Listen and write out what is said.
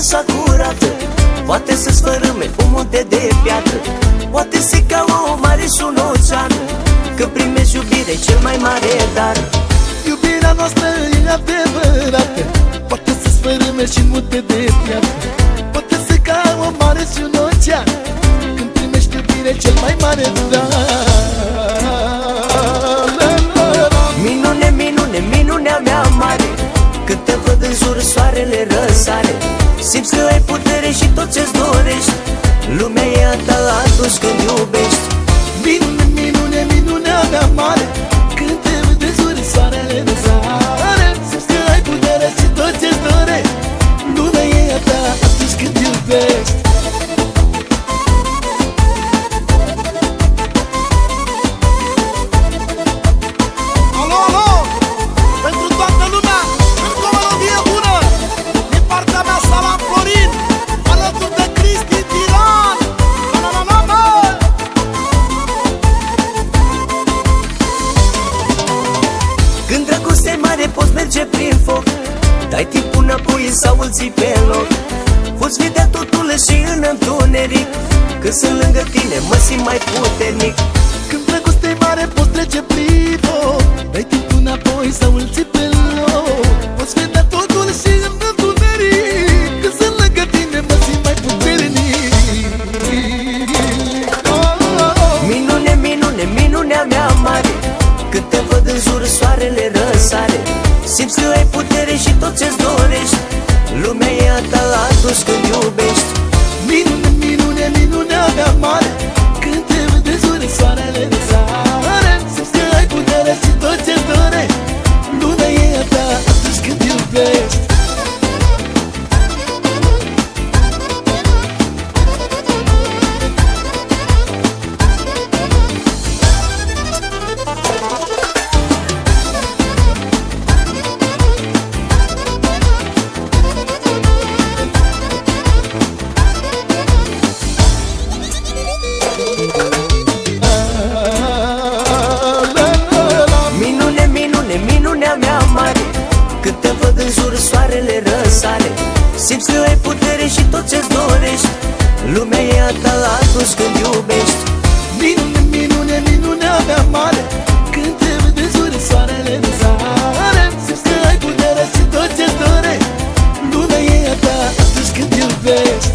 e așa curată. Poate să-ți fărâme un munte de piatră Poate să ca o mare și un ocean Când primești iubire cel mai mare dar. Iubirea noastră e adevărată. Poate să-ți fărâme și munte de piatră Poate să ca o mare și un ocean Când primești iubire cel mai mare dar putere mare poți merge prin foc. Dai timpul înapoi sau îl ții pe loc. Poți vedea totul și în întuneric. Când sunt lângă tine mă simt mai puternic. Când dragostea e mare poți trece prin foc. Dai timpul înapoi sau îl ții pe loc. Poți vedea totul și în întuneric. Când sunt lângă tine mă simt mai puternic. Oh, oh, oh. Minune, minune, minunea mea mare. Când te văd în jur soarele răsare Simți că ai putere și tot ce-ți dorești. Lumea e a ta atunci când iubești soarele răsare. Simți că ai putere și tot ce-ți dorești. Lumea e a ta atunci când iubești. Minune, minune, minunea mea mare. Când te văd de jur soarele de zare Simți că ai putere și tot ce-ți dorești. Lumea e a ta atunci când iubești